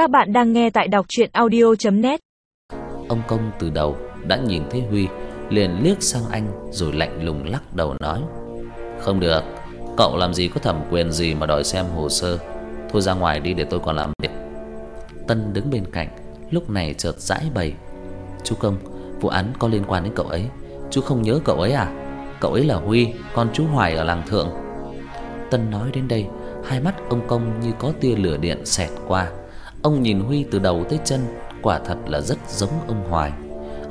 Các bạn đang nghe tại đọc audio net Ông công từ đầu đã nhìn thấy Huy, liền liếc sang anh rồi lạnh lùng lắc đầu nói: "Không được, cậu làm gì có thẩm quyền gì mà đòi xem hồ sơ. Thôi ra ngoài đi để tôi còn làm việc." Tân đứng bên cạnh, lúc này chợt giãi bày: "Chú công, vụ án có liên quan đến cậu ấy, chú không nhớ cậu ấy à? Cậu ấy là Huy, con chú Hoài ở làng thượng." Tân nói đến đây, hai mắt ông công như có tia lửa điện xẹt qua. Ông nhìn Huy từ đầu tới chân, quả thật là rất giống ông Hoài.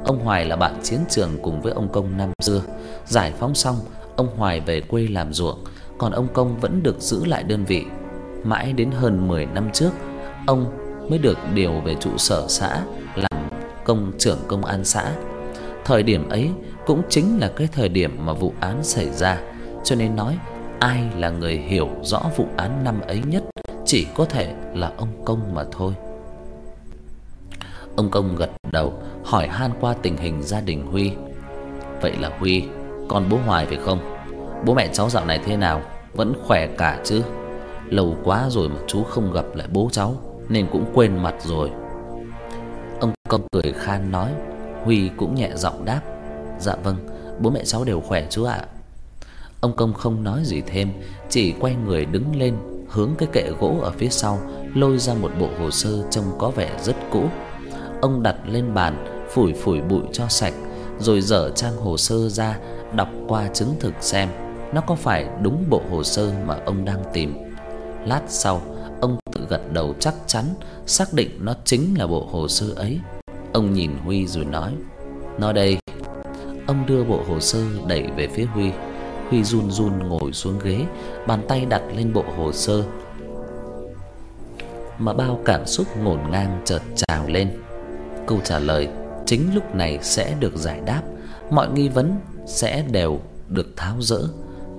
Ông Hoài là bạn chiến trường cùng với ông công năm xưa. Giải phóng xong, ông Hoài về quê làm ruộng, còn ông công vẫn được giữ lại đơn vị. Mãi đến hơn 10 năm trước, ông mới được điều về trụ sở xã làm công trưởng công an xã. Thời điểm ấy cũng chính là cái thời điểm mà vụ án xảy ra, cho nên nói ai là người hiểu rõ vụ án năm ấy nhất chỉ có thể là ông công mà thôi. Ông công gật đầu, hỏi han qua tình hình gia đình Huy. Vậy là Huy, con bố Hoài phải không? Bố mẹ cháu dạo này thế nào? Vẫn khỏe cả chứ? Lâu quá rồi mà chú không gặp lại bố cháu nên cũng quên mặt rồi. Ông công cười khan nói, Huy cũng nhẹ giọng đáp, "Dạ vâng, bố mẹ cháu đều khỏe chú ạ." Ông công không nói gì thêm, chỉ quay người đứng lên, hướng cái kệ gỗ ở phía sau lôi ra một bộ hồ sơ trông có vẻ rất cũ. Ông đặt lên bàn, phủi phủi bụi cho sạch, rồi dở trang hồ sơ ra, đọc qua chứng thực xem nó có phải đúng bộ hồ sơ mà ông đang tìm. Lát sau, ông tự gật đầu chắc chắn, xác định nó chính là bộ hồ sơ ấy. Ông nhìn Huy rồi nói: "Nó đây." Ông đưa bộ hồ sơ đẩy về phía Huy. Huy run run ngồi xuống ghế, bàn tay đặt lên bộ hồ sơ. Mà bao cảm xúc ngổn ngang chợt trào lên. Câu trả lời chính lúc này sẽ được giải đáp, mọi nghi vấn sẽ đều được tháo dỡ.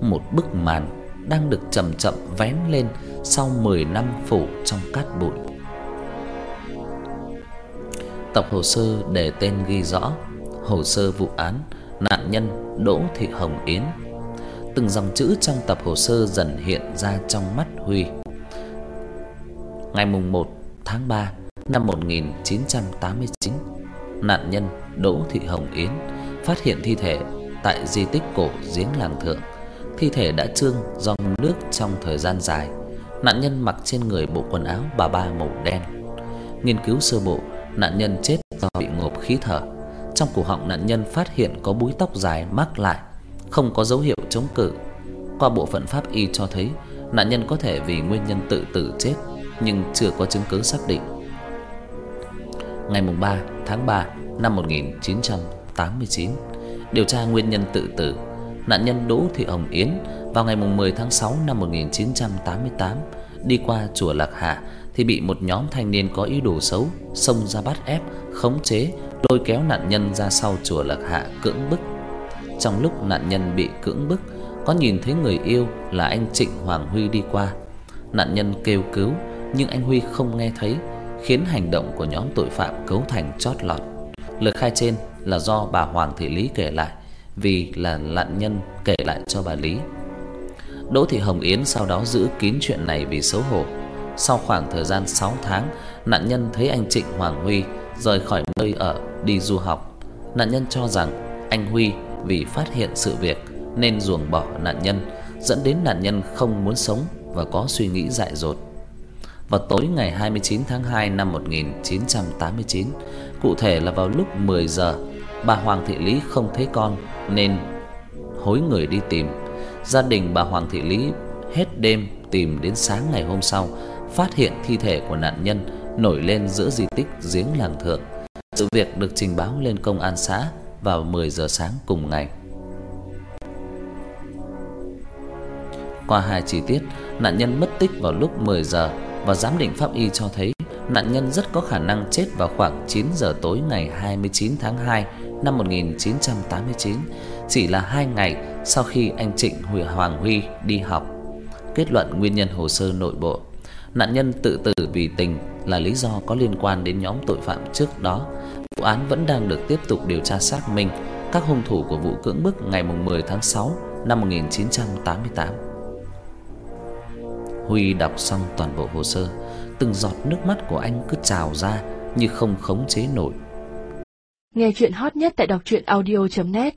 Một bức màn đang được chậm chậm vén lên sau 10 năm phủ trong cát bụi. Tập hồ sơ để tên ghi rõ: Hồ sơ vụ án nạn nhân Đỗ Thị Hồng Yến từng dòng chữ trong tập hồ sơ dần hiện ra trong mắt Huy. Ngày mùng 1 tháng 3 năm 1989, nạn nhân Đỗ Thị Hồng Yến phát hiện thi thể tại di tích cổ giếng làng thượng. Thi thể đã trương do nước trong thời gian dài. Nạn nhân mặc trên người bộ quần áo bà ba màu đen. Nghiên cứu sơ bộ, nạn nhân chết do bị ngộp khí thở. Trong cổ họng nạn nhân phát hiện có búi tóc dài mắc lại không có dấu hiệu chống cự. Qua bộ phận pháp y cho thấy nạn nhân có thể vì nguyên nhân tự tử chết nhưng chưa có chứng cứ xác định. Ngày mùng 3 tháng 3 năm 1989, điều tra nguyên nhân tự tử, nạn nhân Đỗ Thị Hồng Yến vào ngày mùng 10 tháng 6 năm 1988 đi qua chùa Lạc hà thì bị một nhóm thanh niên có ý đồ xấu xông ra bắt ép, khống chế, lôi kéo nạn nhân ra sau chùa Lạc Hạ cưỡng bức trong lúc nạn nhân bị cưỡng bức, có nhìn thấy người yêu là anh Trịnh Hoàng Huy đi qua. Nạn nhân kêu cứu, nhưng anh Huy không nghe thấy, khiến hành động của nhóm tội phạm cấu thành chót lọt. Lời khai trên là do bà Hoàng Thị Lý kể lại, vì là nạn nhân kể lại cho bà Lý. Đỗ Thị Hồng Yến sau đó giữ kín chuyện này vì xấu hổ. Sau khoảng thời gian 6 tháng, nạn nhân thấy anh Trịnh Hoàng Huy rời khỏi nơi ở đi du học. Nạn nhân cho rằng anh Huy vì phát hiện sự việc nên ruồng bỏ nạn nhân, dẫn đến nạn nhân không muốn sống và có suy nghĩ dại dột. Vào tối ngày 29 tháng 2 năm 1989, cụ thể là vào lúc 10 giờ, bà Hoàng Thị Lý không thấy con nên hối người đi tìm. Gia đình bà Hoàng Thị Lý hết đêm tìm đến sáng ngày hôm sau, phát hiện thi thể của nạn nhân nổi lên giữa di tích giếng làng thượng. Sự việc được trình báo lên công an xã vào 10 giờ sáng cùng ngày. Qua hai chi tiết, nạn nhân mất tích vào lúc 10 giờ và giám định pháp y cho thấy nạn nhân rất có khả năng chết vào khoảng 9 giờ tối ngày 29 tháng 2 năm 1989, chỉ là 2 ngày sau khi anh Trịnh Huy Hoàng Huy đi học. Kết luận nguyên nhân hồ sơ nội bộ, nạn nhân tự tử vì tình là lý do có liên quan đến nhóm tội phạm trước đó Vụ án vẫn đang được tiếp tục điều tra xác minh các hung thủ của vụ cưỡng bức ngày 10 tháng 6 năm 1988. Huy đọc xong toàn bộ hồ sơ, từng giọt nước mắt của anh cứ trào ra như không khống chế nổi. Nghe chuyện hot nhất tại đọc truyện audio net